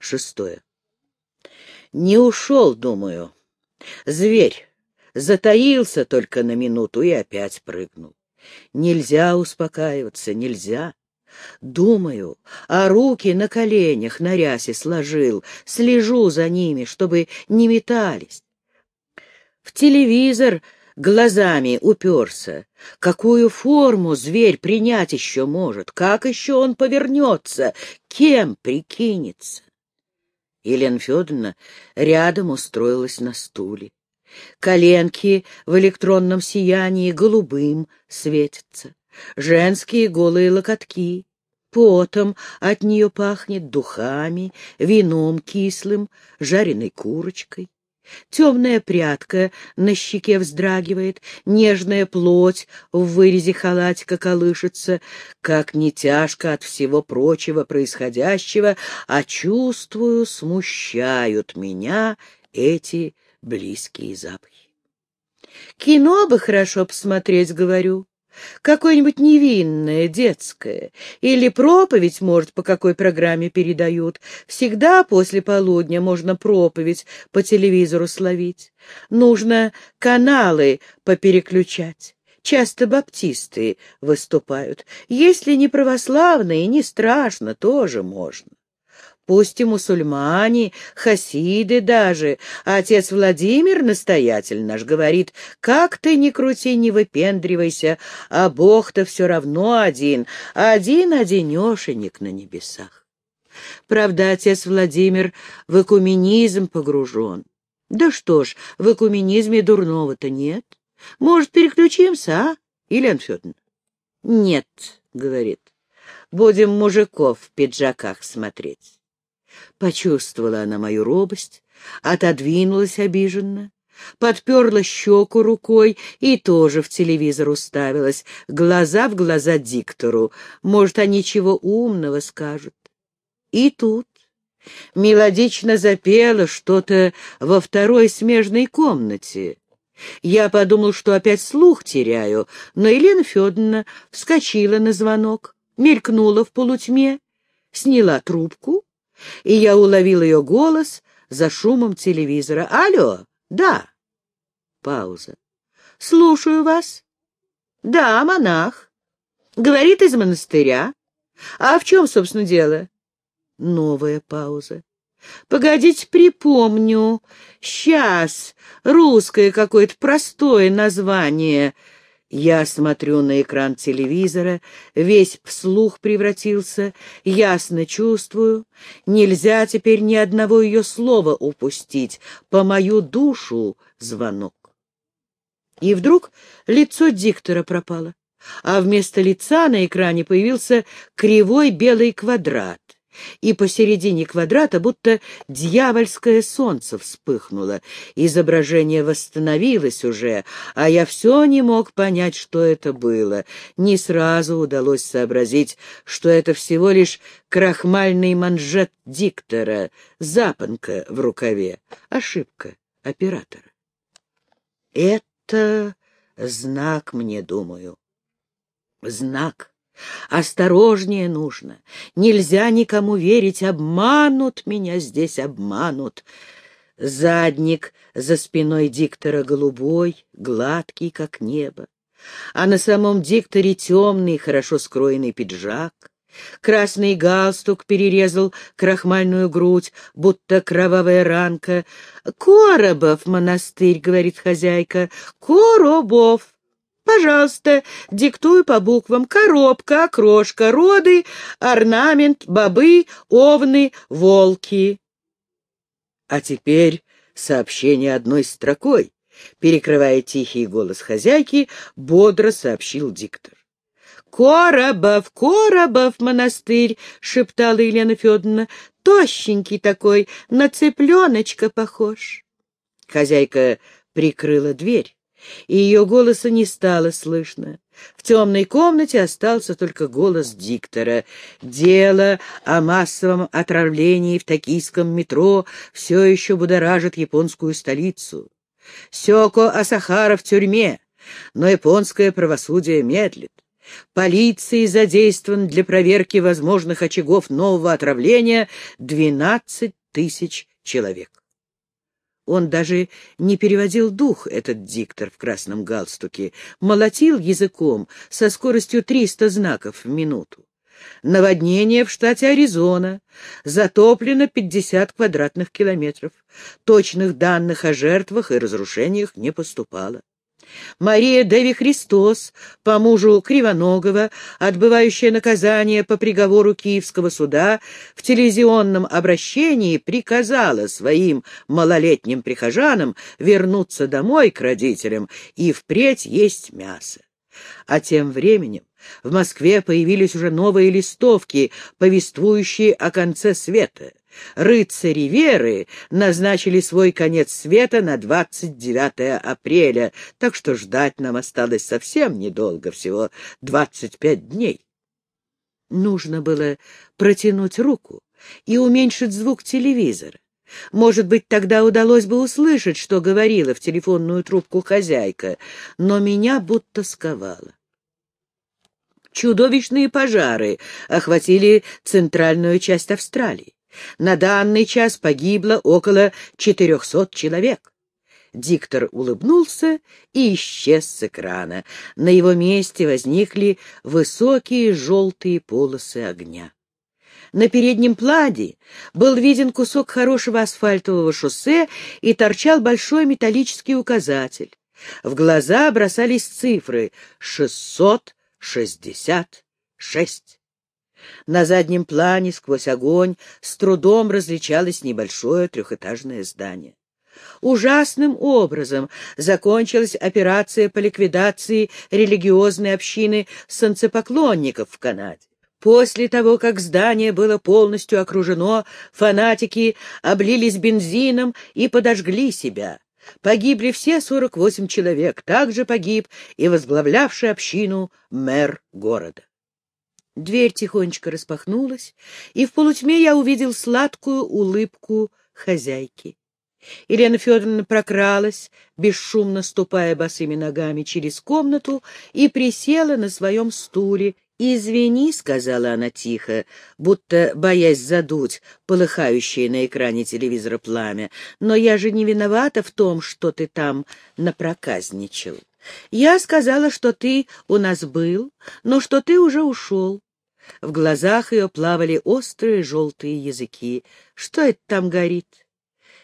Шестое. Не ушел, думаю. Зверь. Затаился только на минуту и опять прыгнул. Нельзя успокаиваться, нельзя. Думаю, а руки на коленях на рясе сложил, слежу за ними, чтобы не метались. В телевизор глазами уперся. Какую форму зверь принять еще может? Как еще он повернется? Кем прикинется? Елена Федоровна рядом устроилась на стуле. Коленки в электронном сиянии голубым светятся. Женские голые локотки. Потом от нее пахнет духами, вином кислым, жареной курочкой. Темная прядка на щеке вздрагивает, нежная плоть в вырезе халатика колышется, как не тяжко от всего прочего происходящего, а чувствую, смущают меня эти близкие запахи. Кино бы хорошо посмотреть, говорю. Какое-нибудь невинное, детское. Или проповедь, может, по какой программе передают. Всегда после полудня можно проповедь по телевизору словить. Нужно каналы попереключать. Часто баптисты выступают. Если не православные, не страшно, тоже можно. Пусть и мусульмане, хасиды даже. А отец Владимир, настоятель наш, говорит, как ты ни крути, не выпендривайся, а Бог-то все равно один, один-одинешенек на небесах. Правда, отец Владимир в экуменизм погружен. Да что ж, в экуменизме дурного-то нет. Может, переключимся, а, Елена Федоровна? Нет, говорит, будем мужиков в пиджаках смотреть. Почувствовала она мою робость, отодвинулась обиженно, подперла щеку рукой и тоже в телевизор уставилась, глаза в глаза диктору. Может, они чего умного скажут. И тут мелодично запела что-то во второй смежной комнате. Я подумал, что опять слух теряю, но Елена Федоровна вскочила на звонок, мелькнула в полутьме, сняла трубку и я уловил ее голос за шумом телевизора. «Алло, да». Пауза. «Слушаю вас». «Да, монах. Говорит из монастыря. А в чем, собственно, дело?» Новая пауза. «Погодите, припомню. Сейчас. Русское какое-то простое название. Я смотрю на экран телевизора, весь вслух превратился, ясно чувствую, нельзя теперь ни одного ее слова упустить, по мою душу звонок. И вдруг лицо диктора пропало, а вместо лица на экране появился кривой белый квадрат и посередине квадрата будто дьявольское солнце вспыхнуло. Изображение восстановилось уже, а я все не мог понять, что это было. Не сразу удалось сообразить, что это всего лишь крахмальный манжет диктора, запонка в рукаве, ошибка оператора. Это знак мне, думаю. Знак Осторожнее нужно. Нельзя никому верить. Обманут меня здесь, обманут. Задник за спиной диктора голубой, гладкий, как небо. А на самом дикторе темный, хорошо скроенный пиджак. Красный галстук перерезал крахмальную грудь, будто кровавая ранка. «Коробов монастырь», — говорит хозяйка, — «Коробов». Пожалуйста, диктую по буквам. Коробка, окрошка, роды, орнамент, бобы, овны, волки. А теперь сообщение одной строкой. Перекрывая тихий голос хозяйки, бодро сообщил диктор. «Коробов, Коробов монастырь!» — шептала Елена Федоровна. «Тощенький такой, на цыпленочка похож». Хозяйка прикрыла дверь и ее голоса не стало слышно. В темной комнате остался только голос диктора. Дело о массовом отравлении в токийском метро все еще будоражит японскую столицу. Сёко Асахара в тюрьме, но японское правосудие медлит. Полиции задействован для проверки возможных очагов нового отравления 12 тысяч человек. Он даже не переводил дух, этот диктор в красном галстуке, молотил языком со скоростью 300 знаков в минуту. Наводнение в штате Аризона. Затоплено 50 квадратных километров. Точных данных о жертвах и разрушениях не поступало. Мария Деви Христос, по мужу Кривоногова, отбывающая наказание по приговору Киевского суда, в телевизионном обращении приказала своим малолетним прихожанам вернуться домой к родителям и впредь есть мясо. А тем временем в Москве появились уже новые листовки, повествующие о конце света. Рыцари веры назначили свой конец света на 29 апреля, так что ждать нам осталось совсем недолго, всего 25 дней. Нужно было протянуть руку и уменьшить звук телевизора. Может быть, тогда удалось бы услышать, что говорила в телефонную трубку хозяйка, но меня будто сковало. Чудовищные пожары охватили центральную часть Австралии. На данный час погибло около четырехсот человек. Диктор улыбнулся и исчез с экрана. На его месте возникли высокие желтые полосы огня. На переднем плане был виден кусок хорошего асфальтового шоссе и торчал большой металлический указатель. В глаза бросались цифры — шестьсот шестьдесят шесть. На заднем плане, сквозь огонь, с трудом различалось небольшое трехэтажное здание. Ужасным образом закончилась операция по ликвидации религиозной общины санцепоклонников в Канаде. После того, как здание было полностью окружено, фанатики облились бензином и подожгли себя. Погибли все 48 человек, также погиб и возглавлявший общину мэр города. Дверь тихонечко распахнулась, и в полутьме я увидел сладкую улыбку хозяйки. Елена Федоровна прокралась, бесшумно ступая босыми ногами через комнату, и присела на своем стуле. «Извини», — сказала она тихо, будто боясь задуть полыхающее на экране телевизора пламя, «но я же не виновата в том, что ты там напроказничал. Я сказала, что ты у нас был, но что ты уже ушел. В глазах ее плавали острые желтые языки. Что это там горит?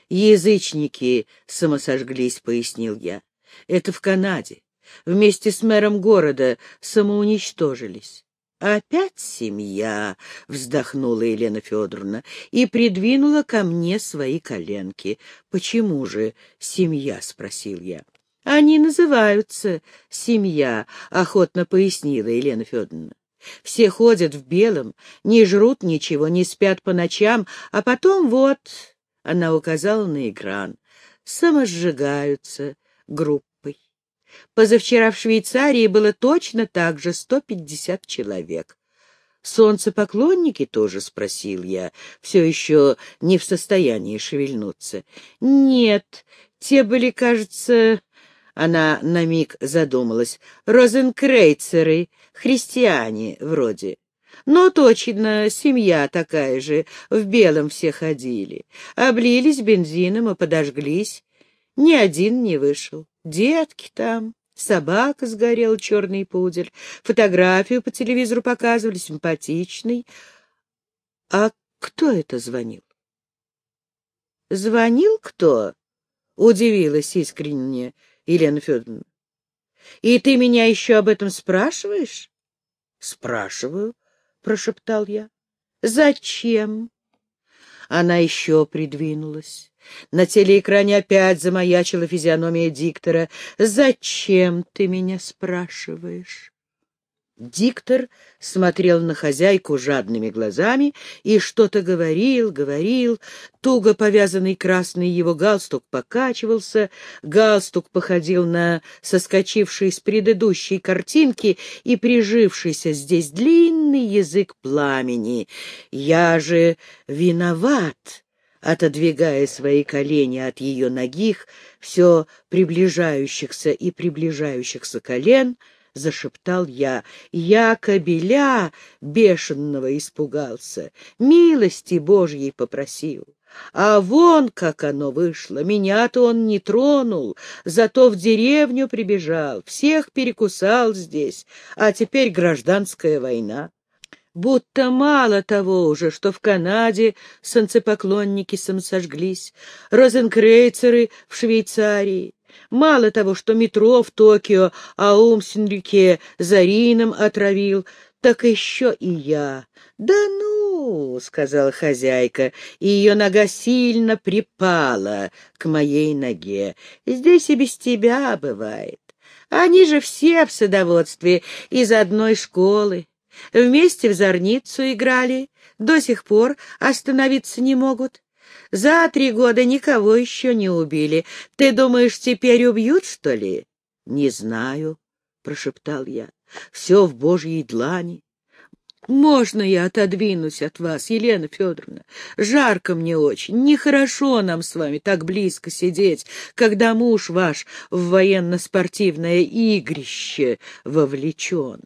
Язычники самосожглись, пояснил я. Это в Канаде. Вместе с мэром города самоуничтожились. «Опять семья!» — вздохнула Елена Федоровна и придвинула ко мне свои коленки. «Почему же семья?» — спросил я. «Они называются семья», — охотно пояснила Елена Федоровна. Все ходят в белом, не жрут ничего, не спят по ночам, а потом вот, — она указала на экран, — самосжигаются группой. Позавчера в Швейцарии было точно так же 150 человек. «Солнцепоклонники тоже?» — спросил я, все еще не в состоянии шевельнуться. «Нет, те были, кажется, она на миг задумалась. Розенкрейцеры, христиане вроде. Но точно, семья такая же, в белом все ходили. Облились бензином и подожглись. Ни один не вышел. Детки там. Собака сгорел, черный пудель. Фотографию по телевизору показывали, симпатичный. А кто это звонил? Звонил кто? Удивилась искренне Елена Федоровна. — И ты меня еще об этом спрашиваешь? — Спрашиваю, — прошептал я. — Зачем? Она еще придвинулась. На телеэкране опять замаячила физиономия диктора. «Зачем ты меня спрашиваешь?» Диктор смотрел на хозяйку жадными глазами и что-то говорил, говорил. Туго повязанный красный его галстук покачивался, галстук походил на соскочивший с предыдущей картинки и прижившийся здесь длинный язык пламени. «Я же виноват!» отодвигая свои колени от ее ногих, все приближающихся и приближающихся колен — зашептал я. Я кобеля бешеного испугался, милости Божьей попросил. А вон как оно вышло, меня-то он не тронул, зато в деревню прибежал, всех перекусал здесь, а теперь гражданская война. Будто мало того уже, что в Канаде солнцепоклонники сожглись, розенкрейцеры в Швейцарии, Мало того, что метро в Токио Аумсенрике Зарином отравил, так еще и я. Да ну, — сказала хозяйка, и ее нога сильно припала к моей ноге. Здесь и без тебя бывает. Они же все в садоводстве из одной школы. Вместе в зорницу играли, до сих пор остановиться не могут. За три года никого еще не убили. Ты думаешь, теперь убьют, что ли? — Не знаю, — прошептал я. — Все в Божьей длани. Можно я отодвинусь от вас, Елена Федоровна? Жарко мне очень, нехорошо нам с вами так близко сидеть, когда муж ваш в военно-спортивное игрище вовлечен.